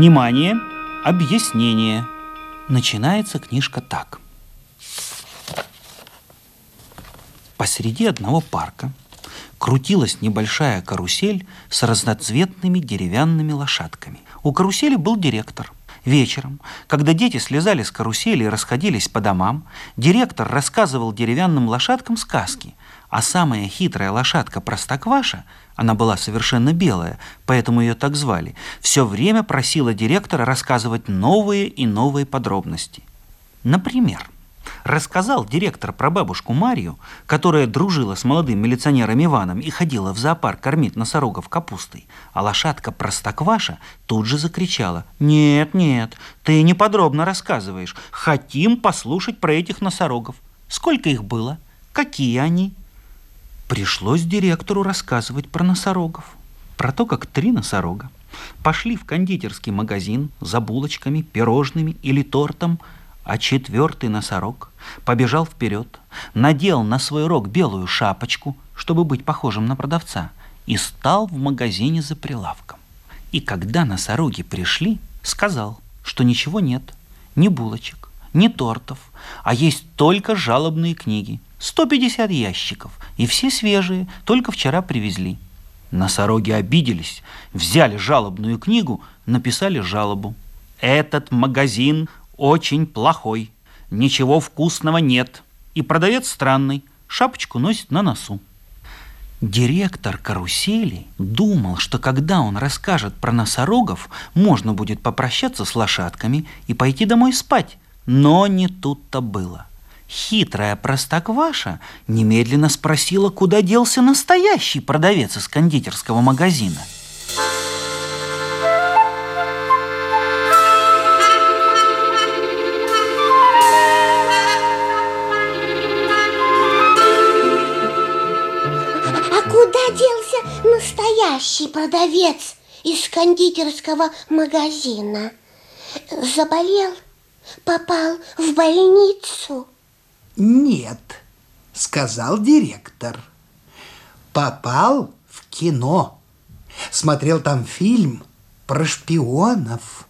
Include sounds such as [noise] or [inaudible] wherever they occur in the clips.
Внимание! Объяснение. Начинается книжка так. Посреди одного парка крутилась небольшая карусель с разноцветными деревянными лошадками. У карусели был директор. Вечером, когда дети слезали с карусели и расходились по домам, директор рассказывал деревянным лошадкам сказки, а самая хитрая лошадка Простокваша, она была совершенно белая, поэтому ее так звали, все время просила директора рассказывать новые и новые подробности. Например, рассказал директор про бабушку Марию, которая дружила с молодым милиционером Иваном и ходила в зоопарк кормить носорогов капустой, а лошадка Простокваша тут же закричала «Нет, нет, ты неподробно рассказываешь, хотим послушать про этих носорогов. Сколько их было? Какие они?» Пришлось директору рассказывать про носорогов, про то, как три носорога пошли в кондитерский магазин за булочками, пирожными или тортом – а четвертый носорог побежал вперед, надел на свой рог белую шапочку, чтобы быть похожим на продавца, и стал в магазине за прилавком. И когда носороги пришли, сказал, что ничего нет, ни булочек, ни тортов, а есть только жалобные книги. 150 ящиков, и все свежие, только вчера привезли. Носороги обиделись, взяли жалобную книгу, написали жалобу. Этот магазин очень плохой, ничего вкусного нет, и продавец странный, шапочку носит на носу. Директор карусели думал, что когда он расскажет про носорогов, можно будет попрощаться с лошадками и пойти домой спать. Но не тут-то было. Хитрая простокваша немедленно спросила, куда делся настоящий продавец из кондитерского магазина – настоящий продавец из кондитерского магазина. Заболел? Попал в больницу? Нет, сказал директор. Попал в кино. Смотрел там фильм про шпионов.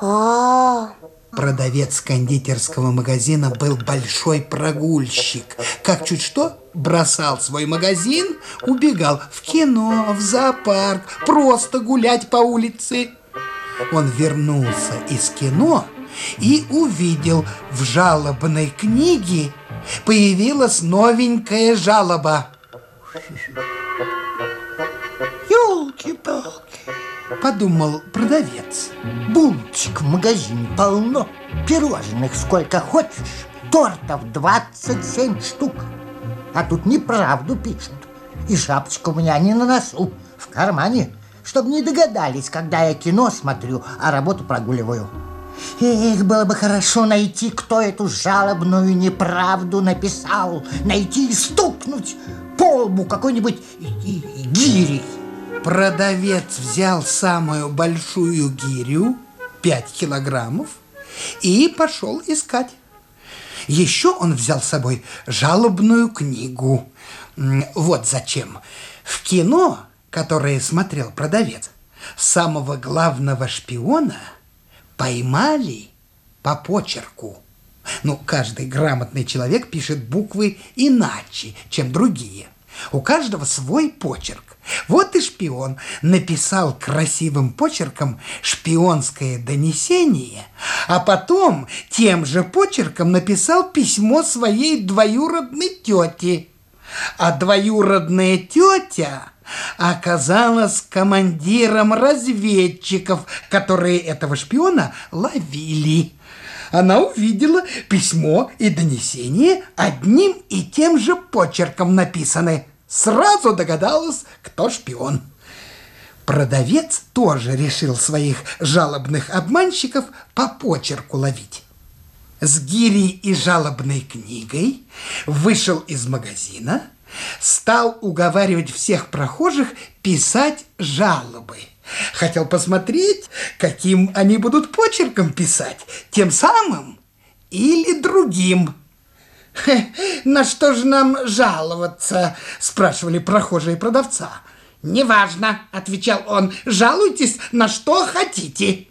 А, Продавец кондитерского магазина был большой прогульщик. Как чуть что, бросал свой магазин, убегал в кино, в зоопарк, просто гулять по улице. Он вернулся из кино и увидел в жалобной книге появилась новенькая жалоба. Елки-палки, подумал продавец. Булочек в магазине полно, пирожных сколько хочешь, тортов 27 штук. А тут неправду пишут. И шапочка у меня не на носу, в кармане, чтобы не догадались, когда я кино смотрю, а работу прогуливаю. Эх, было бы хорошо найти, кто эту жалобную неправду написал, найти и стукнуть по лбу какой-нибудь гирей. Продавец взял самую большую гирю, 5 килограммов, и пошел искать. Еще он взял с собой жалобную книгу. Вот зачем. В кино, которое смотрел продавец, самого главного шпиона поймали по почерку. Ну, каждый грамотный человек пишет буквы иначе, чем другие. У каждого свой почерк. Вот и шпион написал красивым почерком шпионское донесение, а потом тем же почерком написал письмо своей двоюродной тете. А двоюродная тетя оказалась командиром разведчиков, которые этого шпиона ловили. Она увидела письмо и донесение одним и тем же почерком написаны – сразу догадалась, кто шпион. Продавец тоже решил своих жалобных обманщиков по почерку ловить. С гирей и жалобной книгой вышел из магазина, стал уговаривать всех прохожих писать жалобы. Хотел посмотреть, каким они будут почерком писать, тем самым или другим. «На что же нам жаловаться?» – спрашивали прохожие продавца. «Неважно», – отвечал он, – «жалуйтесь на что хотите».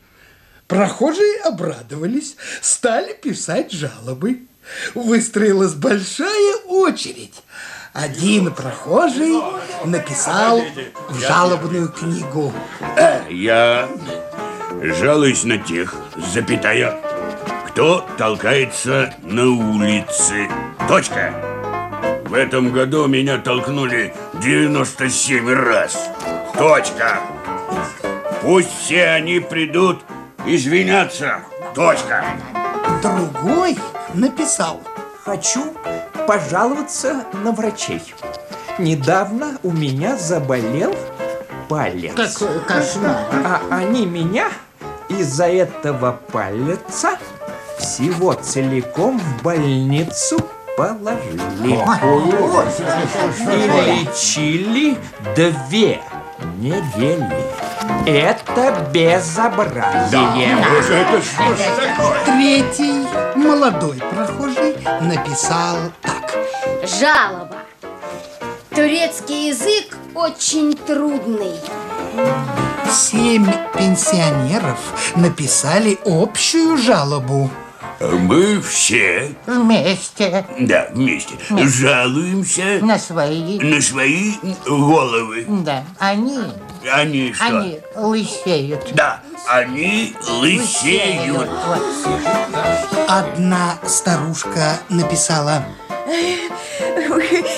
Прохожие обрадовались, стали писать жалобы. Выстроилась большая очередь. Один прохожий написал в жалобную книгу. Я жалуюсь на тех, запятая, кто толкается на улице. Точка. В этом году меня толкнули 97 раз. Точка. Пусть все они придут извиняться. Точка. Другой написал. Хочу пожаловаться на врачей. Недавно у меня заболел палец. Какой кошмар. А они меня из-за этого пальца всего целиком в больницу положили. И лечили две недели. Это безобразие. Третий молодой прохожий написал так. Жалоба. Турецкий язык очень трудный. Семь пенсионеров написали общую жалобу. Мы все, Вместе да, вместе, жалуемся на свои... на свои головы. Да, они, Они что? они лысеют. Да, они лысеют. Вот. Одна старушка написала.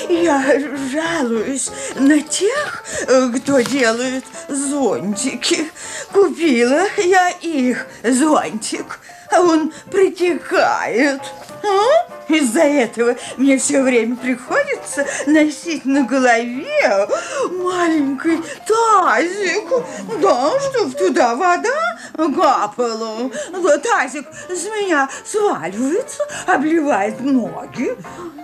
Я жалуюсь на тех, кто делает зонтики. Купила я их зонтик, а он протекает. А? Из-за этого мне все время приходится носить на голове маленький тазик. Да, чтоб туда вода капала. Тазик с меня сваливается, обливает ноги.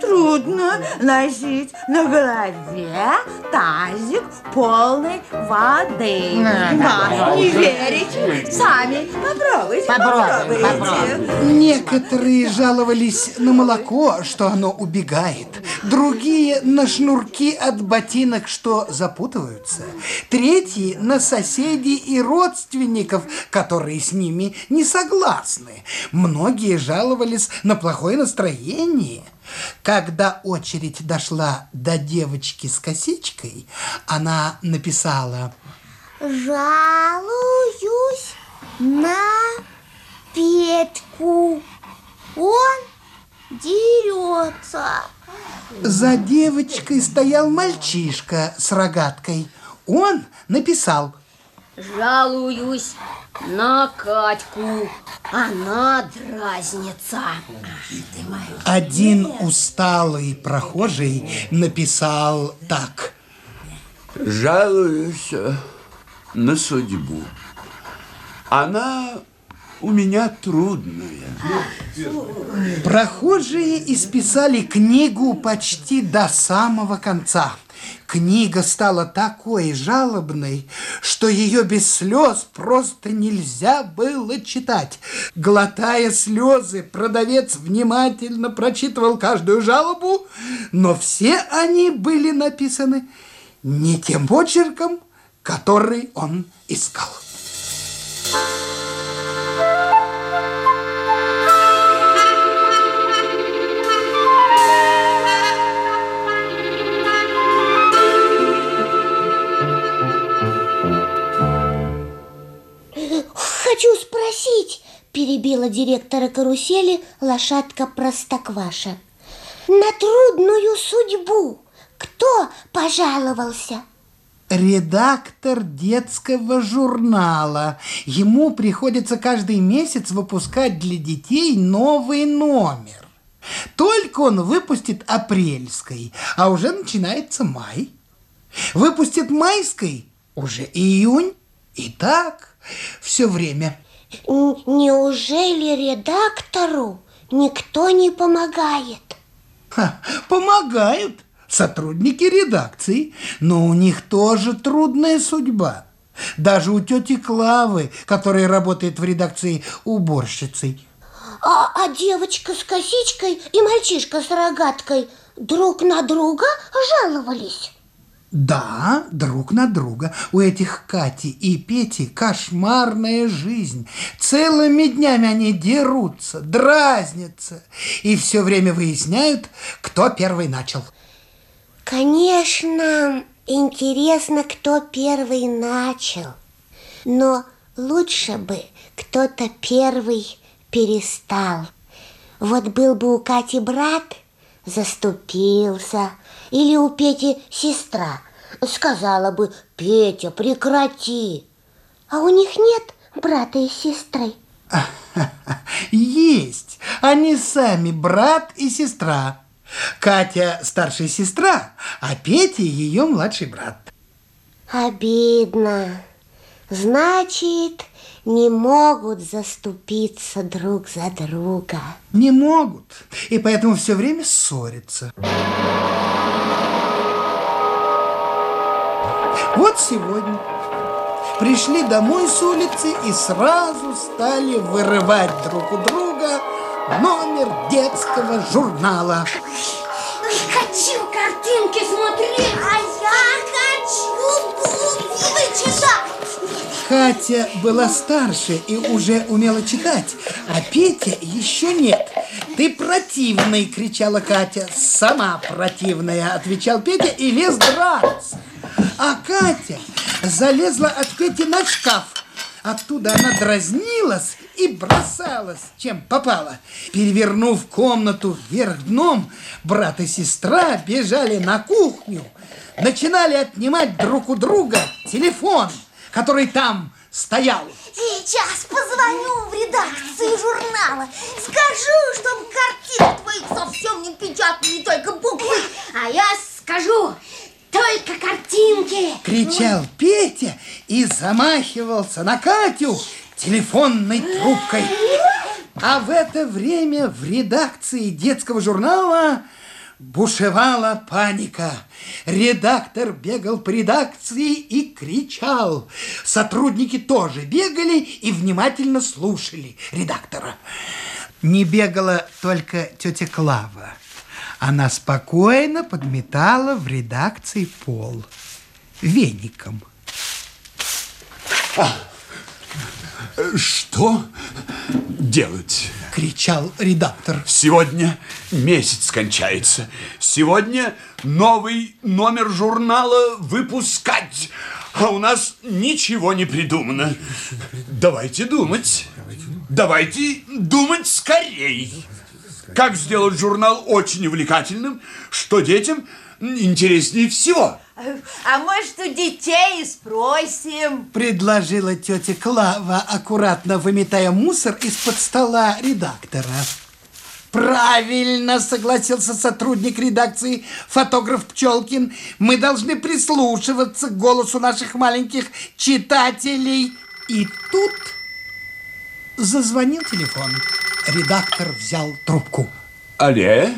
Трудно носить на голове тазик полной воды. Да, Да, не верите? Сами попробуйте, Попробуем, попробуйте. Некоторые жаловались на молоко, что оно убегает. Другие на шнурки от ботинок, что запутываются. Третьи на соседей и родственников, которые с ними не согласны. Многие жаловались на плохое настроение. Когда очередь дошла до девочки с косичкой, она написала Жалуюсь на Петьку. Он дерется. За девочкой стоял мальчишка с рогаткой. Он написал Жалуюсь на Катьку. Она дразнится. Один усталый прохожий написал так. Жалуюсь на судьбу. Она у меня трудная. Прохожие исписали книгу почти до самого конца. Книга стала такой жалобной, что ее без слез просто нельзя было читать. Глотая слезы, продавец внимательно прочитывал каждую жалобу, но все они были написаны не тем почерком, который он искал. Хочу спросить, перебила директора карусели лошадка Простокваша. На трудную судьбу кто пожаловался? Редактор детского журнала. Ему приходится каждый месяц выпускать для детей новый номер. Только он выпустит апрельской, а уже начинается май. Выпустит майской, уже июнь. И так все время. Неужели редактору никто не помогает? Ха, помогают сотрудники редакции, но у них тоже трудная судьба. Даже у тети Клавы, которая работает в редакции уборщицей. А, а девочка с косичкой и мальчишка с рогаткой друг на друга жаловались? Да, друг на друга. У этих Кати и Пети кошмарная жизнь. Целыми днями они дерутся, дразнятся и все время выясняют, кто первый начал. Конечно, интересно, кто первый начал. Но лучше бы кто-то первый перестал. Вот был бы у Кати брат, заступился, или у Пети сестра, сказала бы, Петя, прекрати. А у них нет брата и сестры. Есть. Они сами брат и сестра. Катя старшая сестра, а Петя ее младший брат. Обидно. Значит, не могут заступиться друг за друга. Не могут. И поэтому все время ссорятся. Вот сегодня пришли домой с улицы и сразу стали вырывать друг у друга номер детского журнала. Хочу картинки смотреть. А я хочу буквы читать. Катя была старше и уже умела читать, а Петя еще нет. Ты противный, кричала Катя. Сама противная, отвечал Петя и лез драться. А Катя залезла от Пети на шкаф. Оттуда она дразнилась и бросалась, чем попала. Перевернув комнату вверх дном, брат и сестра бежали на кухню, начинали отнимать друг у друга телефон, который там стоял. Сейчас позвоню в редакцию журнала. Скажу, чтобы картинки твоих совсем не печатали, только буквы. А я скажу. Кричал Петя и замахивался на Катю телефонной трубкой. А в это время в редакции детского журнала бушевала паника. Редактор бегал по редакции и кричал. Сотрудники тоже бегали и внимательно слушали редактора. Не бегала только тетя Клава. Она спокойно подметала в редакции пол веником. Что делать? Кричал редактор. Сегодня месяц кончается. Сегодня новый номер журнала выпускать. А у нас ничего не придумано. Давайте думать. Давайте думать скорей. Как сделать журнал очень увлекательным, что детям интереснее всего. А может, у детей спросим? Предложила тетя Клава, аккуратно выметая мусор из-под стола редактора. Правильно, согласился сотрудник редакции, фотограф Пчелкин. Мы должны прислушиваться к голосу наших маленьких читателей. И тут зазвонил телефон. Редактор взял трубку. Алле,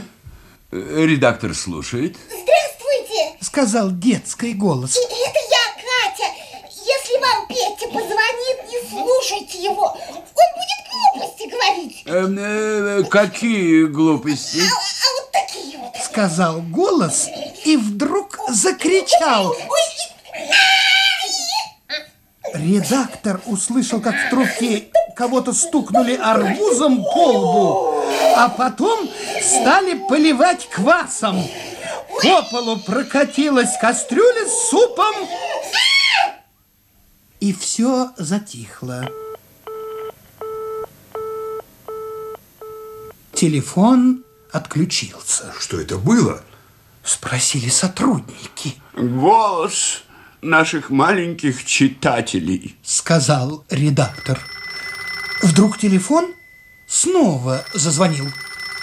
редактор слушает. Здравствуйте, Сказал детский голос. это я, Катя. Если вам Петя позвонит, не слушайте его. Он будет глупости говорить. Эм, э, какие глупости? А, а вот такие вот. Сказал голос и вдруг закричал. Редактор услышал, как в трубке кого-то стукнули арбузом по лбу, а потом стали поливать квасом. По полу прокатилась кастрюля с супом, и все затихло. Телефон отключился. Что это было? Спросили сотрудники. Голос наших маленьких читателей. сказал редактор. Вдруг телефон снова зазвонил.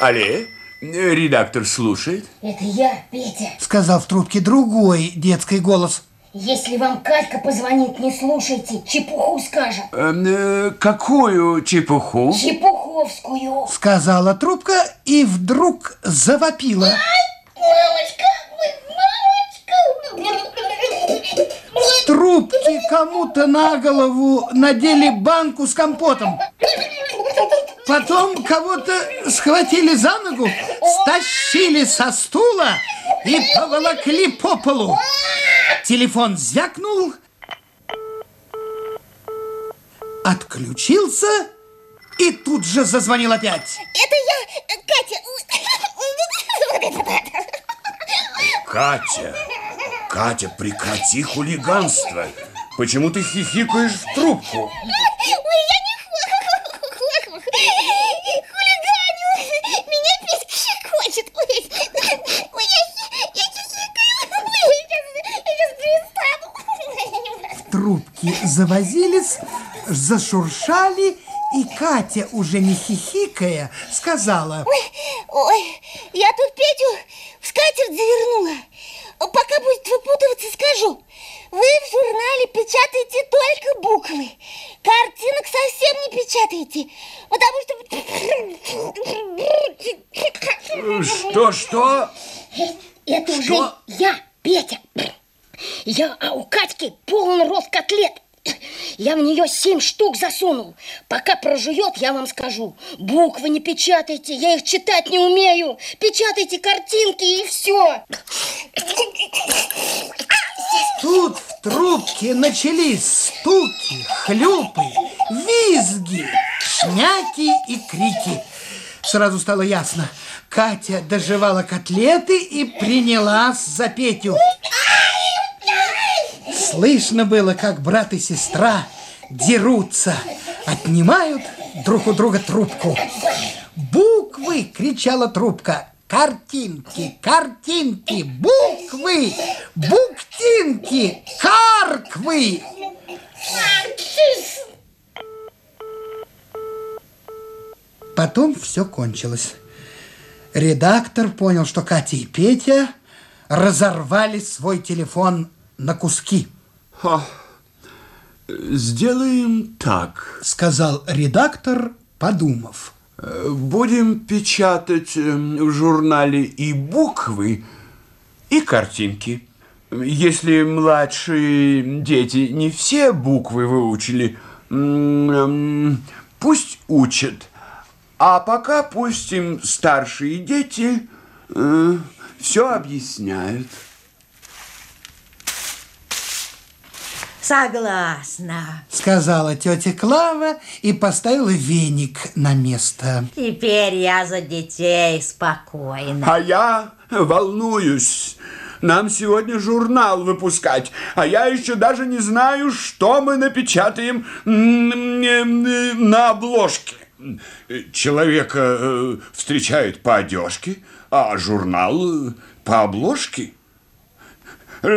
Алле, редактор слушает. Это я, Петя. Сказал в трубке другой детский голос. Если вам Катька позвонит, не слушайте, чепуху скажет. Эм, э, какую чепуху? Чепуховскую. Сказала трубка и вдруг завопила. Мамочка, мамочка. В трубке кому-то на голову надели банку с компотом. Потом кого-то схватили за ногу, стащили со стула и поволокли по полу. Телефон звякнул, отключился и тут же зазвонил опять. Это я, Катя. Катя, Катя, прекрати хулиганство. Почему ты хихикаешь в трубку? Ой, я не хулиганю. Меня Петька щекочет. Ой, ой, я, я хихикаю. Ой, я сейчас перестану. Трубки завозились, зашуршали, и Катя, уже не хихикая, сказала... Ой, ой, я тут Петю в скатерть завернула. Пока будет выпутываться, скажу. Вы в журнале печатаете только буквы. Картинок совсем не печатаете. Потому что... Что, что? Это что? уже я, Петя. Я а у Катьки полный рост котлет. Я в нее семь штук засунул. Пока прожует, я вам скажу. Буквы не печатайте, я их читать не умею. Печатайте картинки и все. Тут в трубке начались стуки, хлюпы, визги, шняки и крики. Сразу стало ясно. Катя доживала котлеты и принялась за Петю. Слышно было, как брат и сестра дерутся, отнимают друг у друга трубку. «Буквы!» — кричала трубка. «Картинки, картинки, буквы, буктинки, карквы!» Потом все кончилось. Редактор понял, что Катя и Петя разорвали свой телефон на куски. Ха. Сделаем так, сказал редактор, подумав. Будем печатать в журнале и буквы, и картинки. Если младшие дети не все буквы выучили, пусть учат. А пока пусть им старшие дети э, все объясняют. Согласна. Сказала тетя Клава и поставила веник на место. Теперь я за детей спокойна. А я волнуюсь. Нам сегодня журнал выпускать, а я еще даже не знаю, что мы напечатаем на обложке. Человека э, встречают по одежке, а журнал э, по обложке.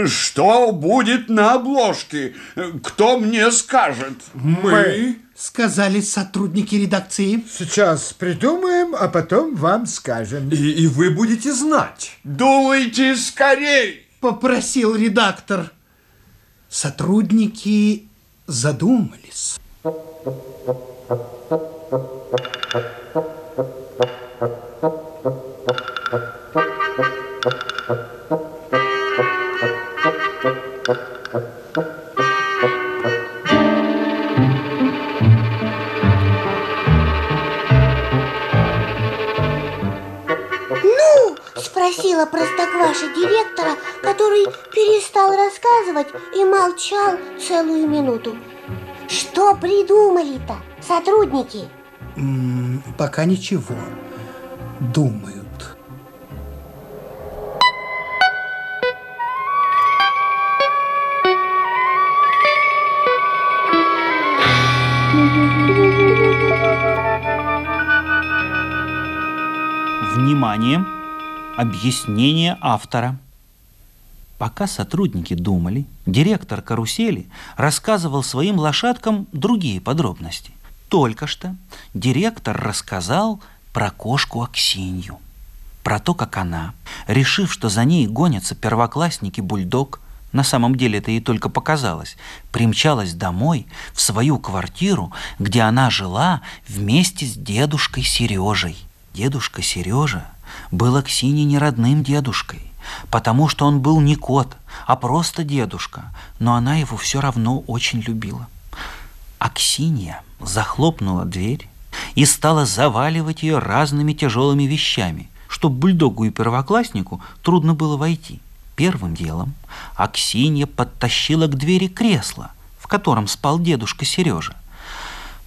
Что будет на обложке? Кто мне скажет? Мы, сказали сотрудники редакции. Сейчас придумаем, а потом вам скажем. И, и вы будете знать. Думайте скорей! Попросил редактор. Сотрудники задумались. Спросила простокваша директора, который перестал рассказывать и молчал целую минуту. Что придумали-то сотрудники? М -м, пока ничего. Думают. Внимание! Объяснение автора. Пока сотрудники думали, директор карусели рассказывал своим лошадкам другие подробности. Только что директор рассказал про кошку Аксинью, про то, как она, решив, что за ней гонятся первоклассники бульдог, на самом деле это ей только показалось, примчалась домой в свою квартиру, где она жила вместе с дедушкой Сережей. Дедушка Сережа был Аксине не родным дедушкой, потому что он был не кот, а просто дедушка, но она его все равно очень любила. Аксинья захлопнула дверь и стала заваливать ее разными тяжелыми вещами, чтобы бульдогу и первокласснику трудно было войти. Первым делом Аксинья подтащила к двери кресло, в котором спал дедушка Сережа.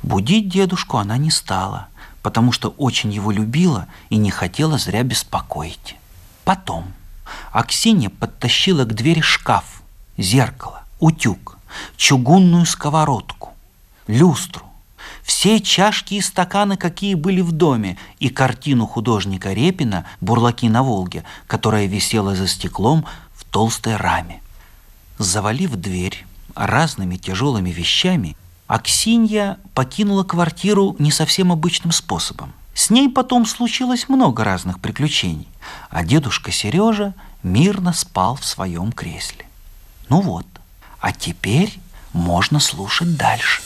Будить дедушку она не стала, потому что очень его любила и не хотела зря беспокоить. Потом Аксинья подтащила к двери шкаф, зеркало, утюг, чугунную сковородку, люстру, все чашки и стаканы, какие были в доме, и картину художника Репина «Бурлаки на Волге», которая висела за стеклом в толстой раме. Завалив дверь разными тяжелыми вещами, Аксинья покинула квартиру не совсем обычным способом. С ней потом случилось много разных приключений, а дедушка Сережа мирно спал в своем кресле. Ну вот, а теперь можно слушать дальше.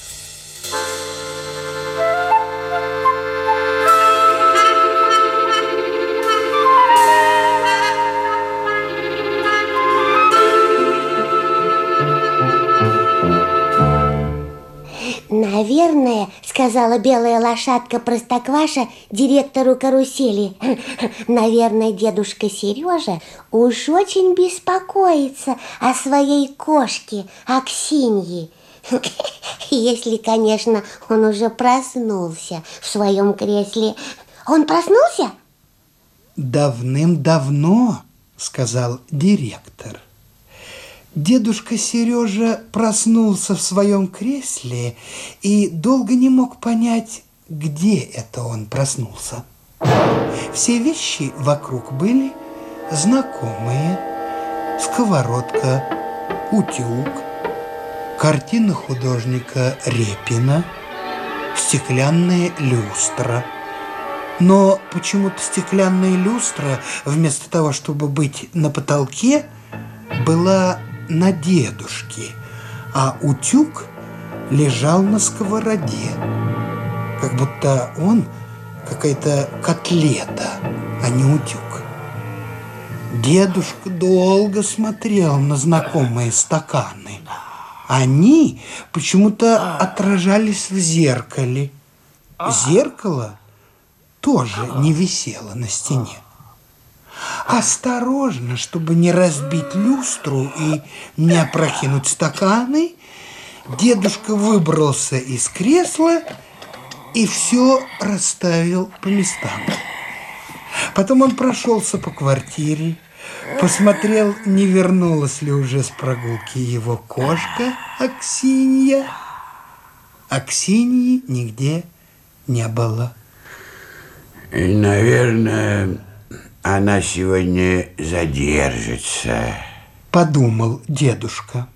Наверное, сказала белая лошадка Простокваша директору карусели. Наверное, дедушка Сережа уж очень беспокоится о своей кошке Аксиньи. Если, конечно, он уже проснулся в своем кресле. Он проснулся? Давным-давно, сказал директор. Дедушка Сережа проснулся в своем кресле и долго не мог понять, где это он проснулся. Все вещи вокруг были знакомые. Сковородка, утюг, картина художника Репина, стеклянная люстра. Но почему-то стеклянная люстра, вместо того, чтобы быть на потолке, была на дедушке, а утюг лежал на сковороде, как будто он какая-то котлета, а не утюг. Дедушка долго смотрел на знакомые стаканы. Они почему-то отражались в зеркале. Зеркало тоже не висело на стене. Осторожно, чтобы не разбить люстру и не опрокинуть стаканы, дедушка выбрался из кресла и все расставил по местам. Потом он прошелся по квартире, посмотрел, не вернулась ли уже с прогулки его кошка Аксинья. Аксиньи нигде не было. Наверное, она сегодня задержится. Подумал дедушка.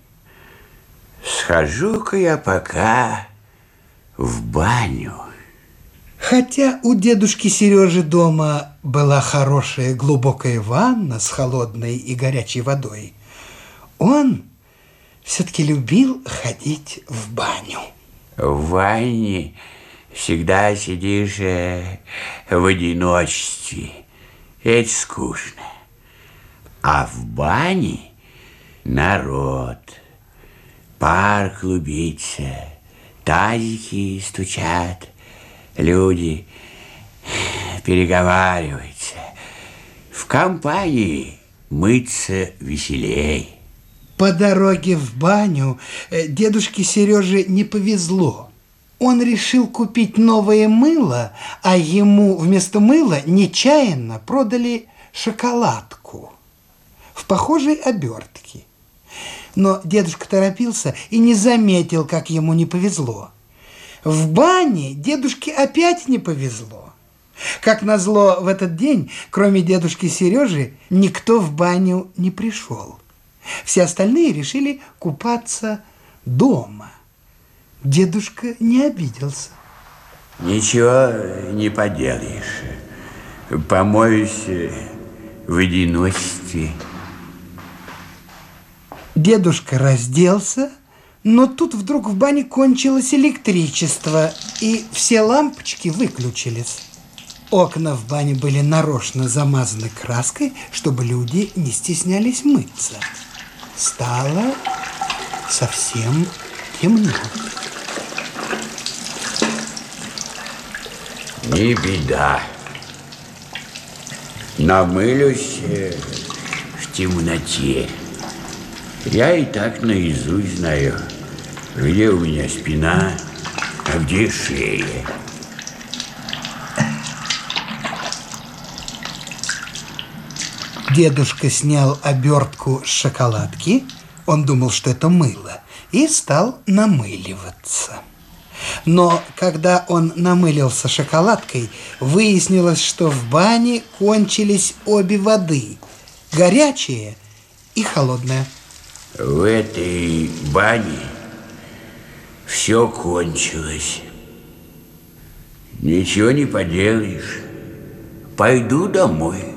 Схожу-ка я пока в баню. Хотя у дедушки Сережи дома была хорошая глубокая ванна с холодной и горячей водой, он все-таки любил ходить в баню. В ванне всегда сидишь э, в одиночестве – это скучно. А в бане народ, пар клубится, тазики стучат, люди переговариваются. В компании мыться веселей. По дороге в баню э, дедушке Сереже не повезло. Он решил купить новое мыло, а ему вместо мыла нечаянно продали шоколадку в похожей обертке. Но дедушка торопился и не заметил, как ему не повезло. В бане дедушке опять не повезло. Как назло, в этот день, кроме дедушки Сережи, никто в баню не пришел. Все остальные решили купаться дома. Дедушка не обиделся. Ничего не поделаешь. Помоюсь в одиночестве. Дедушка разделся, но тут вдруг в бане кончилось электричество, и все лампочки выключились. Окна в бане были нарочно замазаны краской, чтобы люди не стеснялись мыться. Стало совсем темно. Не беда. Намылюсь в темноте. Я и так наизусть знаю, где у меня спина, а где шея. Дедушка снял обертку с шоколадки, он думал, что это мыло, и стал намыливаться. Но когда он намылился шоколадкой, выяснилось, что в бане кончились обе воды – горячая и холодная. В этой бане все кончилось. Ничего не поделаешь. Пойду домой.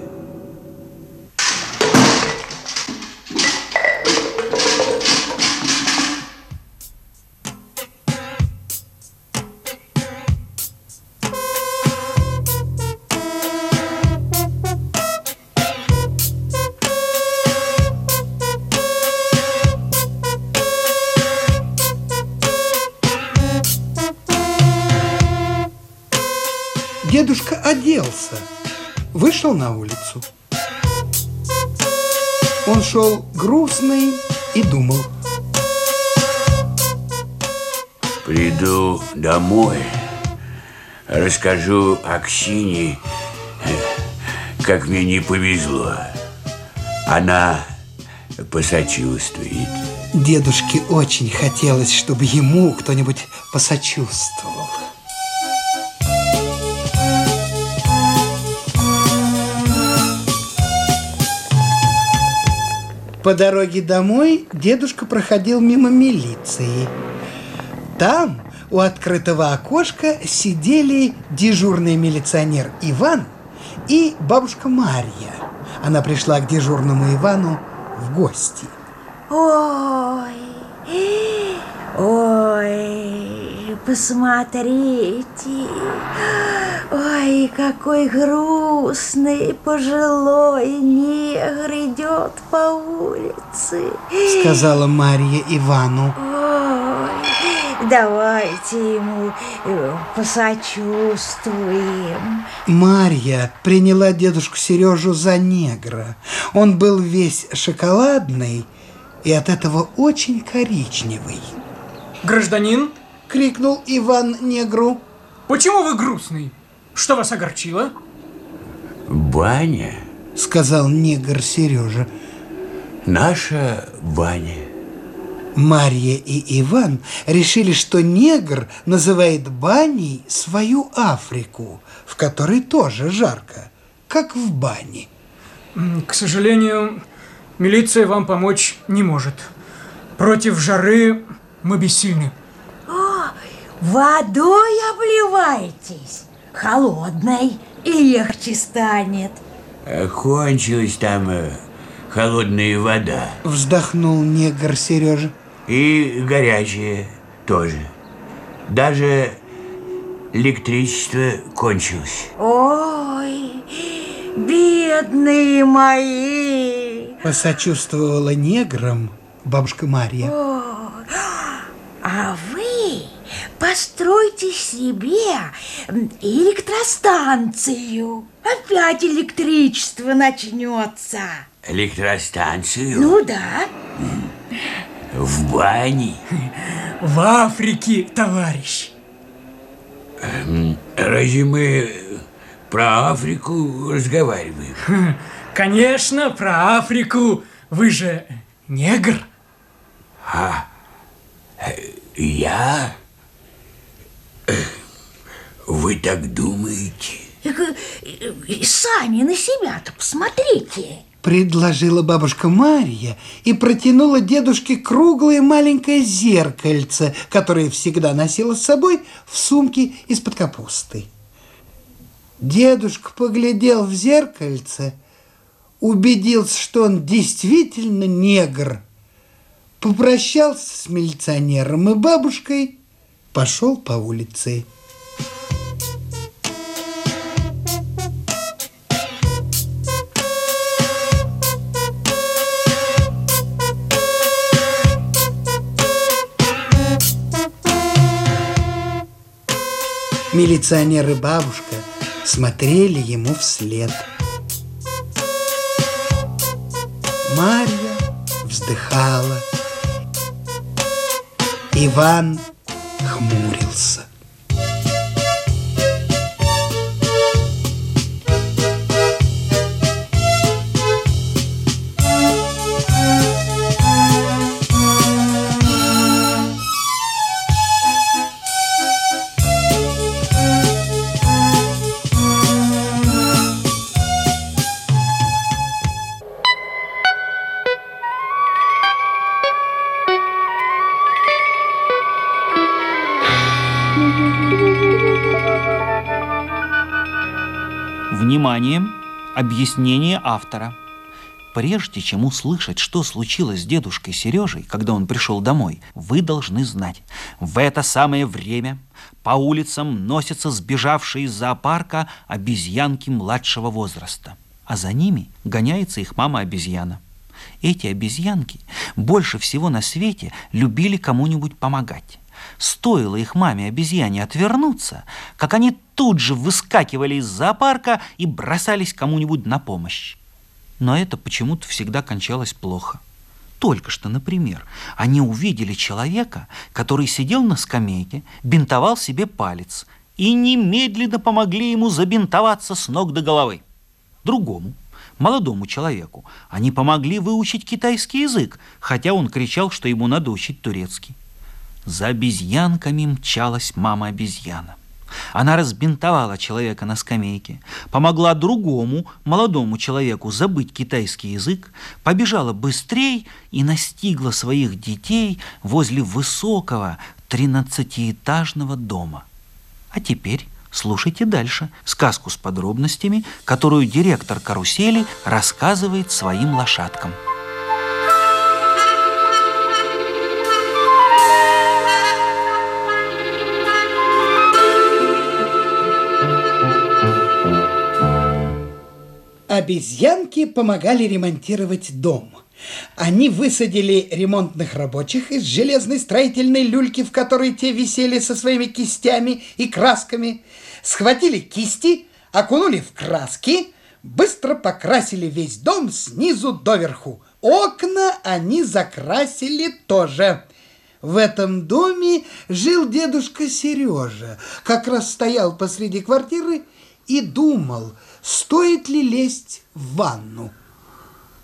Вышел на улицу. Он шел грустный и думал. Приду домой, расскажу Аксине, как мне не повезло. Она посочувствует. Дедушке очень хотелось, чтобы ему кто-нибудь посочувствовал. По дороге домой дедушка проходил мимо милиции. Там у открытого окошка сидели дежурный милиционер Иван и бабушка Марья. Она пришла к дежурному Ивану в гости. Ой, ой, посмотрите. Ой, какой грустный пожилой негр идет по улице. Сказала Марья Ивану. Ой, давайте ему э, посочувствуем. Марья приняла дедушку Сережу за негра. Он был весь шоколадный и от этого очень коричневый. Гражданин, Крикнул Иван негру. почему вы грустный? Что вас огорчило? Баня, Сказал негр Сережа. наша баня. Марья и Иван решили, что негр называет баней свою Африку, в которой тоже жарко, как в бане. К сожалению, милиция вам помочь не может. Против жары мы бессильны. Водой обливайтесь, холодной, и легче станет. А Кончилась там э, холодная вода. Вздохнул негр Сережа. И горячее тоже. Даже электричество кончилось. Ой, бедные мои. Посочувствовала неграм бабушка Марья. А вы постройте себе электростанцию. Опять электричество начнется. Электростанцию Ну да. в бане. В Африке, товарищ. Разве мы про Африку разговариваем? Конечно, про Африку. Вы же негр. Я? [clears throat] Вы так думаете? Э, э, Сами на себя-то посмотрите. Предложила бабушка Марья и протянула дедушке круглое маленькое зеркальце, которое всегда носила с собой в сумке из-под капусты. Дедушка поглядел в зеркальце, убедился, что он действительно негр, попрощался с милиционером и бабушкой, пошел по улице. Милиционер и бабушка смотрели ему вслед. Марья вздыхала. Иван хмурился. Объяснение автора. Прежде чем услышать, что случилось с дедушкой Сережей, когда он пришел домой, вы должны знать, в это самое время по улицам носятся сбежавшие из зоопарка обезьянки младшего возраста, а за ними гоняется их мама-обезьяна. Эти обезьянки больше всего на свете любили кому-нибудь помогать. Стоило их маме-обезьяне отвернуться, как они тут же выскакивали из зоопарка и бросались кому-нибудь на помощь. Но это почему-то всегда кончалось плохо. Только что, например, они увидели человека, который сидел на скамейке, бинтовал себе палец, и немедленно помогли ему забинтоваться с ног до головы. Другому, молодому человеку, они помогли выучить китайский язык, хотя он кричал, что ему надо учить турецкий. За обезьянками мчалась мама-обезьяна. Она разбинтовала человека на скамейке, помогла другому, молодому человеку забыть китайский язык, побежала быстрее и настигла своих детей возле высокого тринадцатиэтажного дома. А теперь слушайте дальше сказку с подробностями, которую директор карусели рассказывает своим лошадкам. Обезьянки помогали ремонтировать дом. Они высадили ремонтных рабочих из железной строительной люльки, в которой те висели со своими кистями и красками, схватили кисти, окунули в краски, быстро покрасили весь дом снизу доверху. Окна они закрасили тоже. В этом доме жил дедушка Сережа, как раз стоял посреди квартиры и думал – стоит ли лезть в ванну.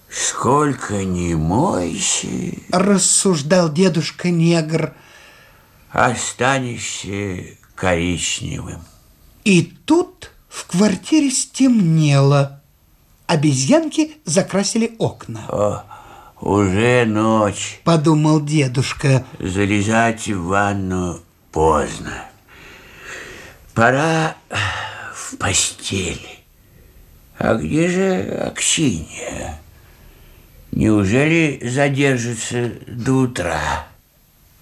Сколько ни мойся, рассуждал дедушка-негр, останешься коричневым. И тут в квартире стемнело. Обезьянки закрасили окна. О, уже ночь, подумал дедушка. Залезать в ванну поздно. Пора в постель. А где же Аксинья? Неужели задержится до утра?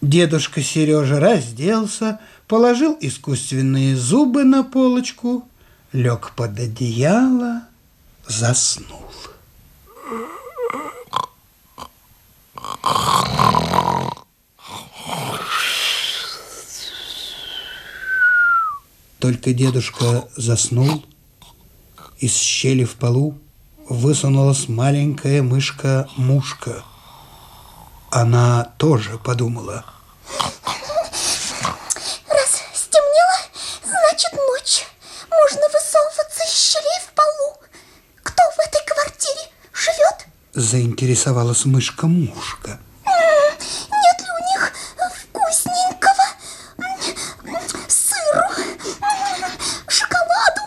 Дедушка Сережа разделся, положил искусственные зубы на полочку, лег под одеяло, заснул. Только дедушка заснул, из щели в полу высунулась маленькая мышка-мушка. Она тоже подумала. Раз стемнело, значит ночь. Можно высовываться из щелей в полу. Кто в этой квартире живет? Заинтересовалась мышка-мушка. Нет ли у них вкусненького сыру, шоколаду?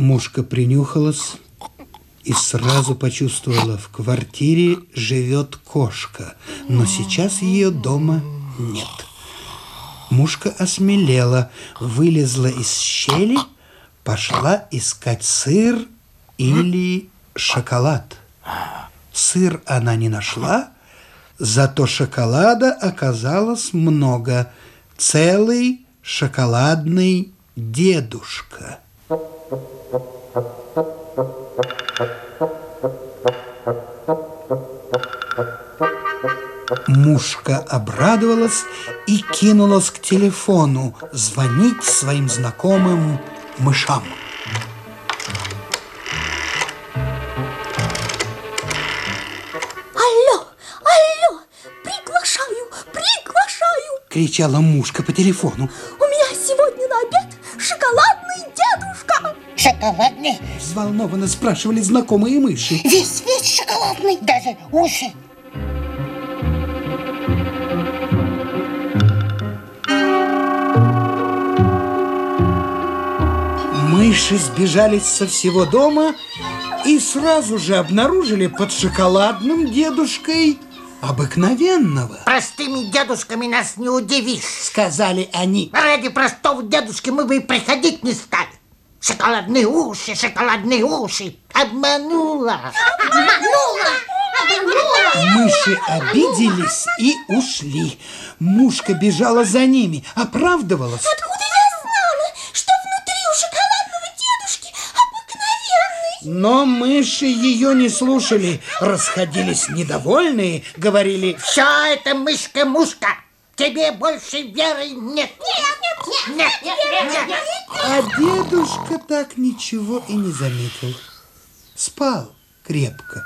Мушка принюхалась и сразу почувствовала, в квартире живет кошка, но сейчас ее дома нет. Мушка осмелела, вылезла из щели, пошла искать сыр или шоколад. Сыр она не нашла, зато шоколада оказалось много. Целый шоколадный дедушка. Мушка обрадовалась и кинулась к телефону звонить своим знакомым мышам. Алло, алло, приглашаю, приглашаю! Кричала мушка по телефону. У меня сегодня на обед шоколад Шоколадный? Взволнованно спрашивали знакомые мыши. Весь, весь шоколадный, даже уши. Мыши сбежались со всего дома и сразу же обнаружили под шоколадным дедушкой обыкновенного. Простыми дедушками нас не удивишь. Сказали они. Ради простого дедушки мы бы и приходить не стали. Шоколадные уши, шоколадные уши. Обманула. Обманула! Обманула! Мыши обиделись и ушли. Мушка бежала за ними, оправдывалась. Откуда я знала, что внутри у шоколадного дедушки обыкновенный? Но мыши ее не слушали, расходились недовольные, говорили Все это мышка-мушка. Тебе больше веры нет. Нет, нет, нет, нет, нет. А дедушка так ничего и не заметил. Спал крепко.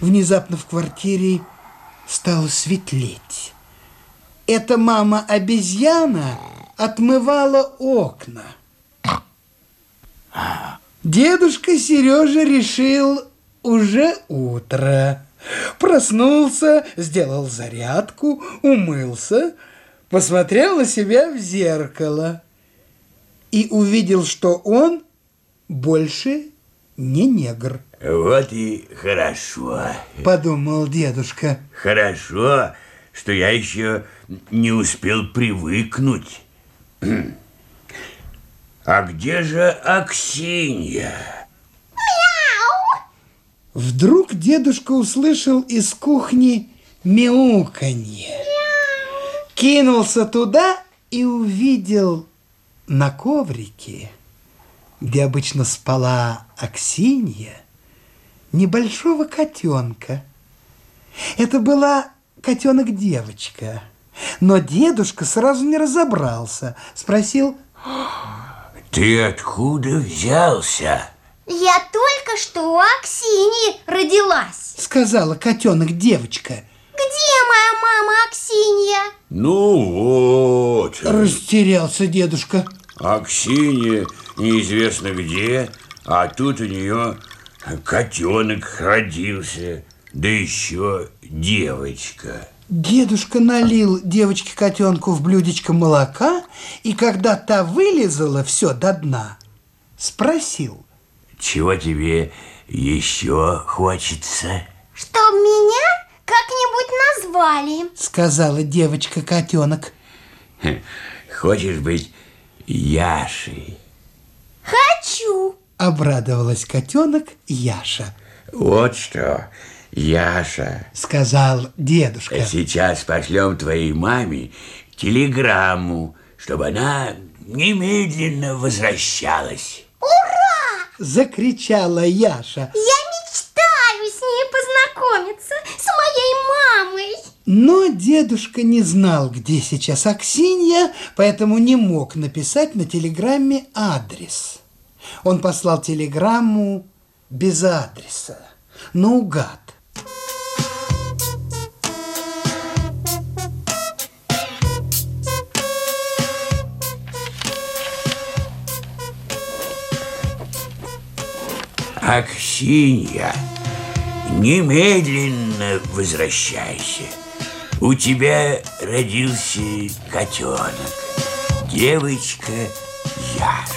Внезапно в квартире стало светлеть. Эта мама-обезьяна отмывала окна. Дедушка Сережа решил уже утро. Проснулся, сделал зарядку, умылся, посмотрел на себя в зеркало и увидел, что он больше не негр. Вот и хорошо. Подумал дедушка. Хорошо, что я еще не успел привыкнуть. [clears throat] А где же Аксинья? Вдруг дедушка услышал из кухни мяуканье. Кинулся туда и увидел на коврике, где обычно спала Аксинья, небольшого котенка. Это была котенок-девочка. Но дедушка сразу не разобрался. Спросил, Ты откуда взялся? Я только что у Аксиньи родилась. сказала котенок-девочка. Где моя мама Аксинья? Ну вот. Растерялся дедушка. Аксинья неизвестно где, а тут у нее котенок родился, да еще девочка. Дедушка налил девочке-котенку в блюдечко молока, и когда та вылезала все до дна, спросил. Чего тебе еще хочется? Чтоб меня как-нибудь назвали. Сказала девочка-котенок. Хочешь быть Яшей? Хочу. Обрадовалась котенок Яша. Вот что, Яша, Сказал дедушка. сейчас пошлем твоей маме телеграмму, чтобы она немедленно возвращалась. Закричала Яша. Я мечтаю с ней познакомиться, с моей мамой. Но дедушка не знал, где сейчас Аксинья, поэтому не мог написать на телеграмме адрес. Он послал телеграмму без адреса, наугад. Аксинья, немедленно возвращайся. У тебя родился котенок, девочка Яша.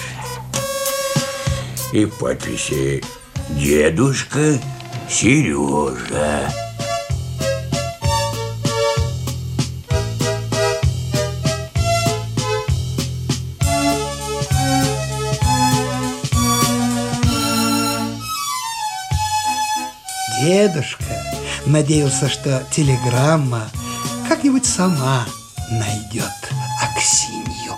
И подписи дедушка Сережа. Дедушка надеялся, что телеграмма как-нибудь сама найдет Аксинью.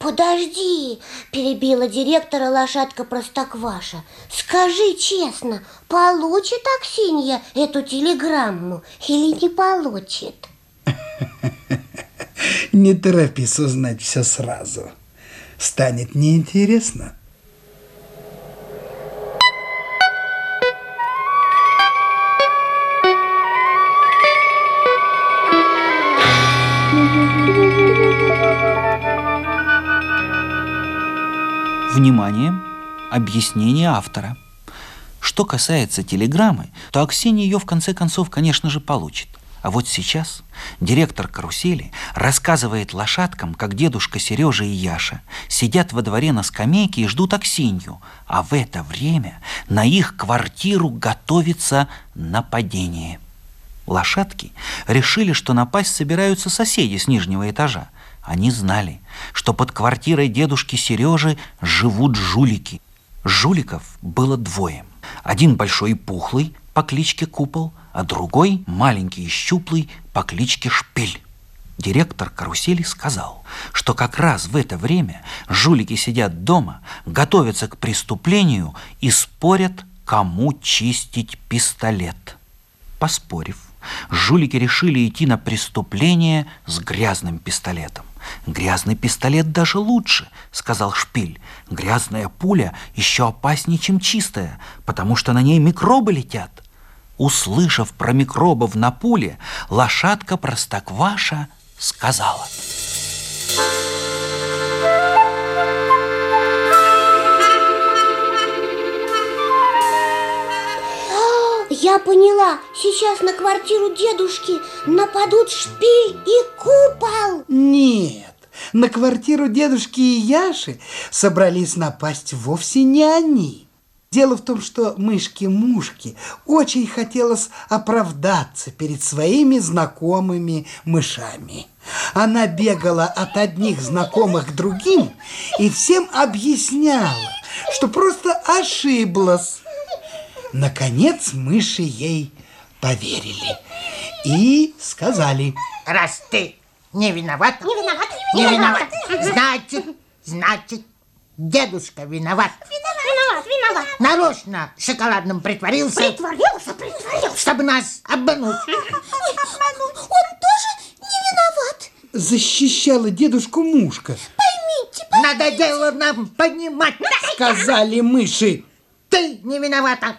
Подожди, перебила директора лошадка Простокваша. Скажи честно, получит Аксинья эту телеграмму или не получит? [laughs] Не торопись узнать все сразу. Станет неинтересно. Объяснение автора. Что касается телеграммы, то Аксинья ее в конце концов, конечно же, получит. А вот сейчас директор карусели рассказывает лошадкам, как дедушка Сережа и Яша сидят во дворе на скамейке и ждут Аксинью, а в это время на их квартиру готовится нападение. Лошадки решили, что напасть собираются соседи с нижнего этажа. Они знали, что под квартирой дедушки Сережи живут жулики. Жуликов было двое. Один большой и пухлый по кличке Купол, а другой маленький и щуплый по кличке Шпиль. Директор карусели сказал, что как раз в это время жулики сидят дома, готовятся к преступлению и спорят, кому чистить пистолет. Поспорив, жулики решили идти на преступление с грязным пистолетом. «Грязный пистолет даже лучше», — сказал Шпиль. «Грязная пуля еще опаснее, чем чистая, потому что на ней микробы летят». Услышав про микробов на пуле, лошадка Простокваша сказала. Я поняла, сейчас на квартиру дедушки нападут шпиль и купол. Нет, на квартиру дедушки и Яши собрались напасть вовсе не они. Дело в том, что мышке-мушке очень хотелось оправдаться перед своими знакомыми мышами. Она бегала от одних знакомых к другим и всем объясняла, что просто ошиблась. Наконец мыши ей поверили и сказали. Раз ты не виноват, Не виноват, не виноват, значит, значит, дедушка виноват. Виноват, виноват. Нарочно шоколадным притворился, Притворился, притворился. чтобы нас обмануть. [laughs] Он тоже не виноват. Защищала дедушку мушка, Поймите, Надо дело нам понимать. сказали мыши. Ты не виновата.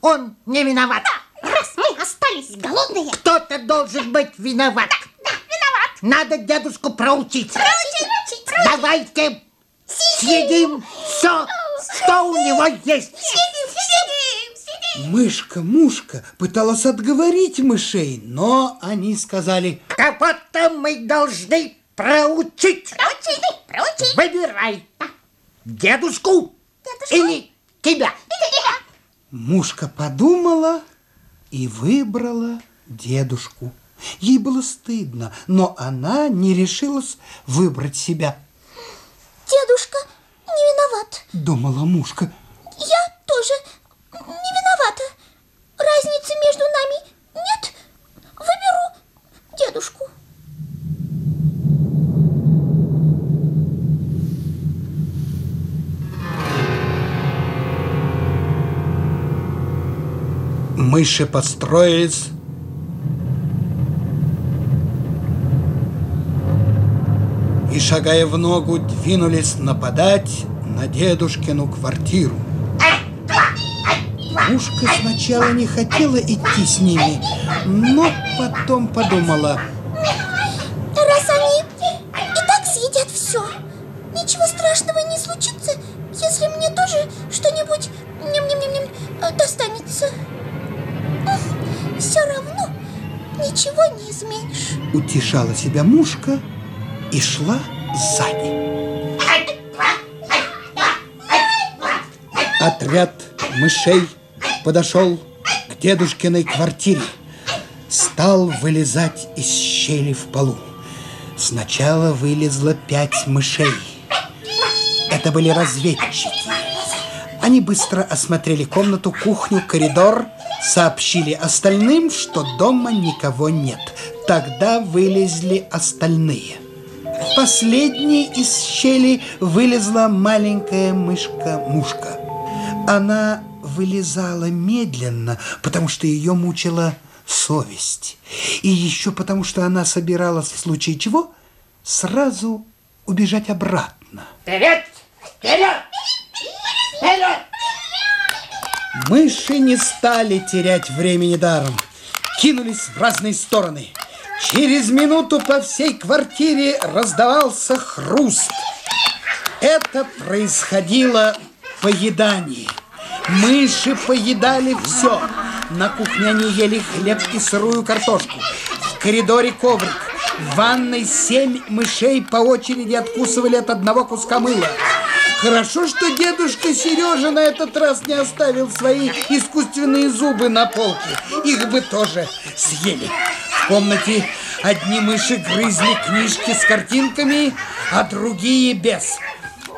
Он не виноват. раз мы остались голодные, Кто-то должен быть виноват. да, виноват. Надо дедушку проучить. Проучить, проучить. Давайте съедим все, что у него есть. Сидим, сидим, сидим. Мышка-мушка пыталась отговорить мышей, но они сказали, Кого-то мы должны проучить. Проучить, проучить. Выбирай. Дедушку Дедушку. или тебя. Мушка подумала и выбрала дедушку. Ей было стыдно, но она не решилась выбрать себя, Дедушка не виноват. думала мушка. Я тоже не виновата. Разницы между нами нет. Выберу дедушку. Мыши построились и, шагая в ногу, двинулись нападать на дедушкину квартиру. Мушка сначала не хотела идти с ними, но потом подумала, утешала себя мушка и шла сзади. Отряд мышей подошел к дедушкиной квартире. Стал вылезать из щели в полу. Сначала вылезло пять мышей. Это были разведчики. Они быстро осмотрели комнату, кухню, коридор, сообщили остальным, что дома никого нет. Тогда вылезли остальные. Последней из щели вылезла маленькая мышка-мушка. Она вылезала медленно, потому что ее мучила совесть. И еще потому, что она собиралась в случае чего сразу убежать обратно. Вперед! Вперед! Вперед! Мыши не стали терять времени даром. Кинулись в разные стороны. Через минуту по всей квартире раздавался хруст. Это происходило поедании. Мыши поедали все. На кухне они ели хлеб и сырую картошку. В коридоре коврик. В ванной семь мышей по очереди откусывали от одного куска мыла. Хорошо, что дедушка Сережа на этот раз не оставил свои искусственные зубы на полке. Их бы тоже съели. В комнате одни мыши грызли книжки с картинками, а другие без.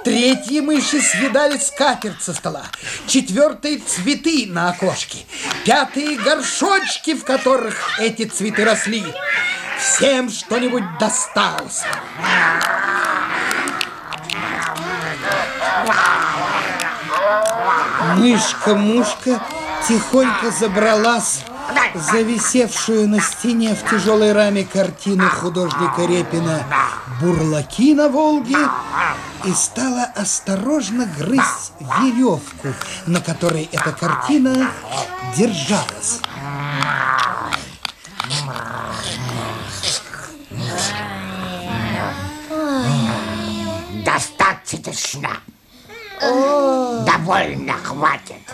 Третьи мыши съедали скатерть со стола. Четвертые цветы на окошке. Пятые горшочки, в которых эти цветы росли. Всем что-нибудь досталось. Мышка-мушка тихонько забралась зависевшую на стене в тяжелой раме картину художника Репина «Бурлаки на Волге» и стала осторожно грызть веревку, на которой эта картина держалась. Достаточно. Довольно хватит.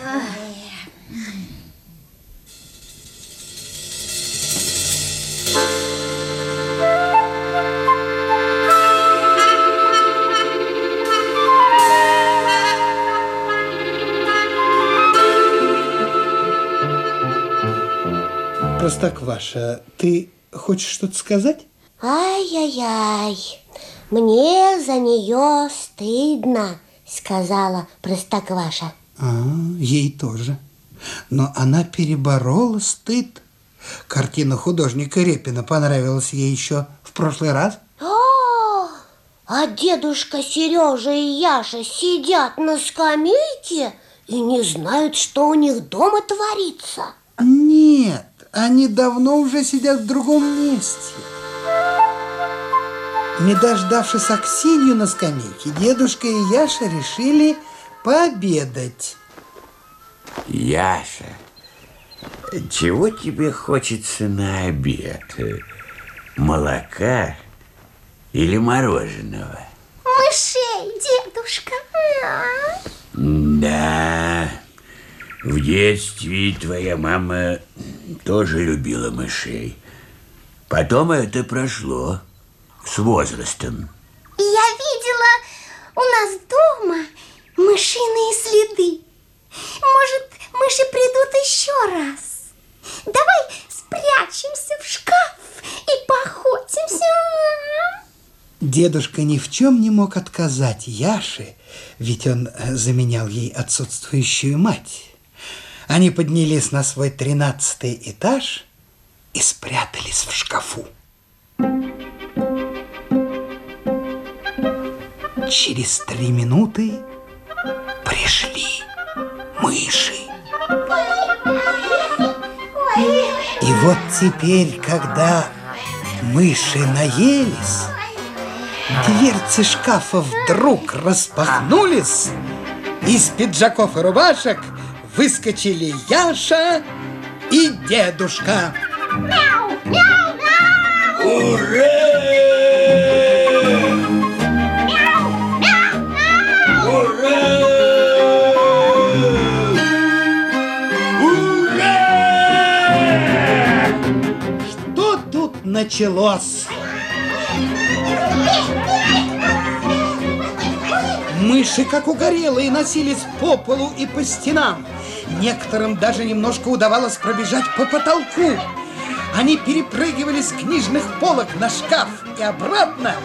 Простокваша, ты хочешь что-то сказать? Ай-яй-яй, мне за нее стыдно, сказала Простокваша. А, ей тоже. Но она переборола стыд. Картина художника Репина понравилась ей еще в прошлый раз. О, а дедушка Сережа и Яша сидят на скамейке и не знают, что у них дома творится. Нет, они давно уже сидят в другом месте. Не дождавшись Аксинью на скамейке, дедушка и Яша решили пообедать. Яша, чего тебе хочется на обед? Молока или мороженого? Мышей, дедушка. Да, в детстве твоя мама тоже любила мышей. Потом это прошло с возрастом. Я видела у нас дома мышиные следы. Может, мыши придут еще раз. Давай спрячемся в шкаф и поохотимся. Дедушка ни в чем не мог отказать Яше, ведь он э, заменял ей отсутствующую мать. Они поднялись на свой тринадцатый этаж и спрятались в шкафу. Через три минуты пришли мыши. И вот теперь, когда мыши наелись, дверцы шкафа вдруг распахнулись, из пиджаков и рубашек выскочили Яша и дедушка. Мяу, мяу, мяу. Ура! Что тут началось? Мыши, как угорелые, носились по полу и по стенам. Некоторым даже немножко удавалось пробежать по потолку. Они перепрыгивали с книжных полок на шкаф и обратно,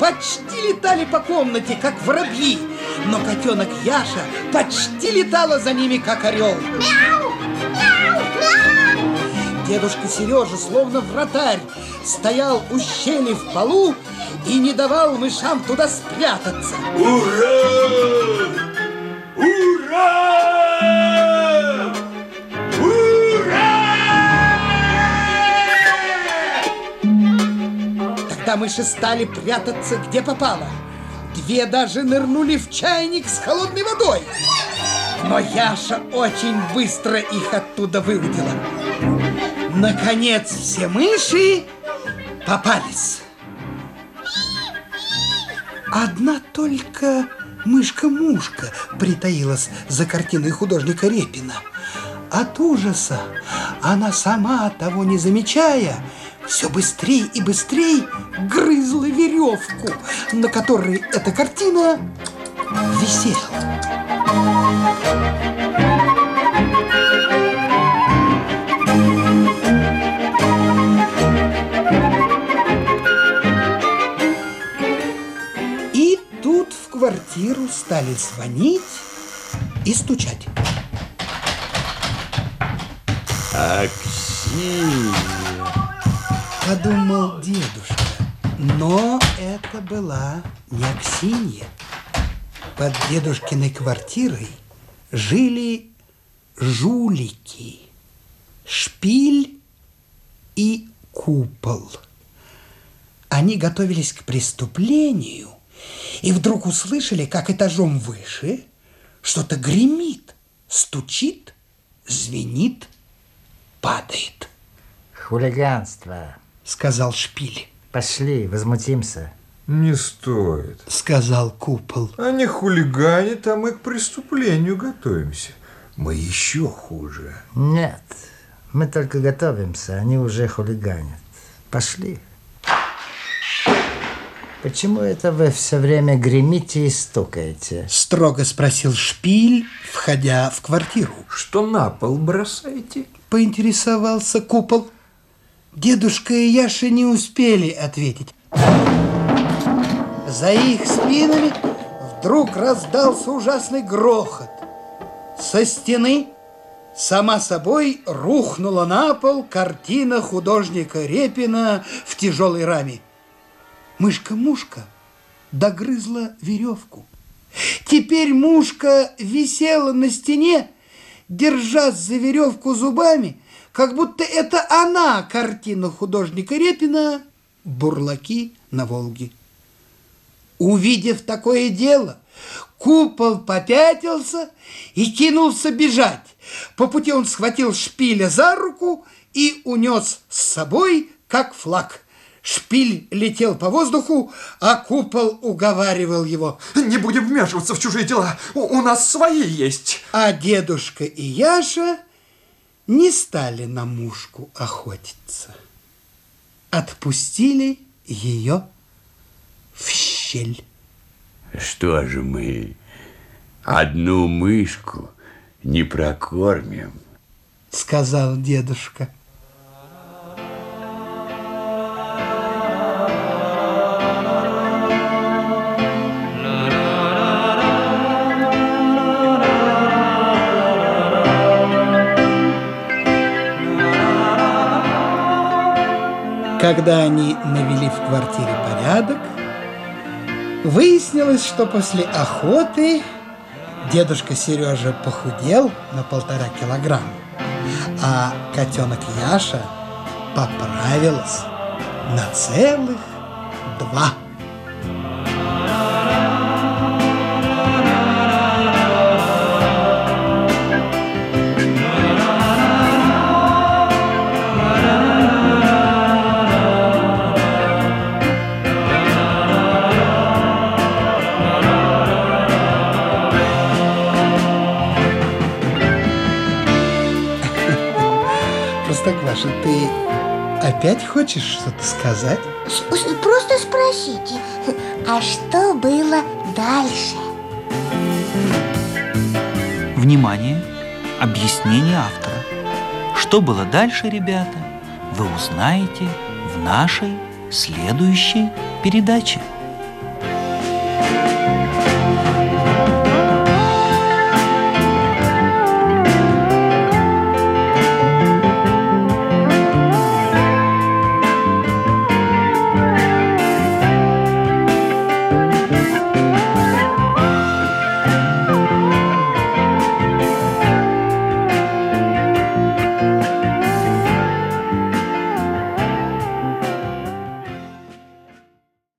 почти летали по комнате, как воробьи. Но котенок Яша почти летала за ними, как орел. Мяу, мяу, мяу. Дедушка Сережа, словно вратарь, стоял у щели в полу и не давал мышам туда спрятаться. Ура! Ура! Тогда мыши стали прятаться где попало. Две даже нырнули в чайник с холодной водой. Но Яша очень быстро их оттуда выудила. Наконец все мыши попались. Одна только Мышка-мушка притаилась за картиной художника Репина. От ужаса она сама, того не замечая, все быстрее и быстрее грызла веревку, на которой эта картина висела. И тут в квартиру стали звонить и стучать. Аксинья. Подумал дедушка. Но это была не Аксинья. Под дедушкиной квартирой жили жулики, шпиль и купол. Они готовились к преступлению и вдруг услышали, как этажом выше что-то гремит, стучит, звенит, падает. Хулиганство, Сказал шпиль. Пошли, возмутимся. Не стоит. Сказал купол. Они хулиганят, а мы к преступлению готовимся. Мы еще хуже. Нет, мы только готовимся, они уже хулиганят. Пошли. Почему это вы все время гремите и стукаете? Строго спросил шпиль, входя в квартиру. Что на пол бросаете? Поинтересовался купол. Дедушка и Яша не успели ответить. За их спинами вдруг раздался ужасный грохот. Со стены сама собой рухнула на пол картина художника Репина в тяжелой раме. Мышка-мушка догрызла веревку. Теперь мушка висела на стене, держась за веревку зубами, как будто это она картина художника Репина «Бурлаки на Волге». Увидев такое дело, купол попятился и кинулся бежать. По пути он схватил шпиля за руку и унес с собой, как флаг. Шпиль летел по воздуху, а купол уговаривал его. Не будем вмешиваться в чужие дела. У, у нас свои есть. А дедушка и Яша не стали на мушку охотиться. Отпустили ее в щель. Что же мы одну мышку не прокормим? Сказал дедушка. Когда они навели в квартире порядок, выяснилось, что после охоты дедушка Сережа похудел на полтора килограмма, а котенок Яша поправилась на целых два. Опять хочешь что-то сказать? С- с- Просто спросите, а что было дальше? Внимание! Объяснение автора. Что было дальше, ребята, вы узнаете в нашей следующей передаче.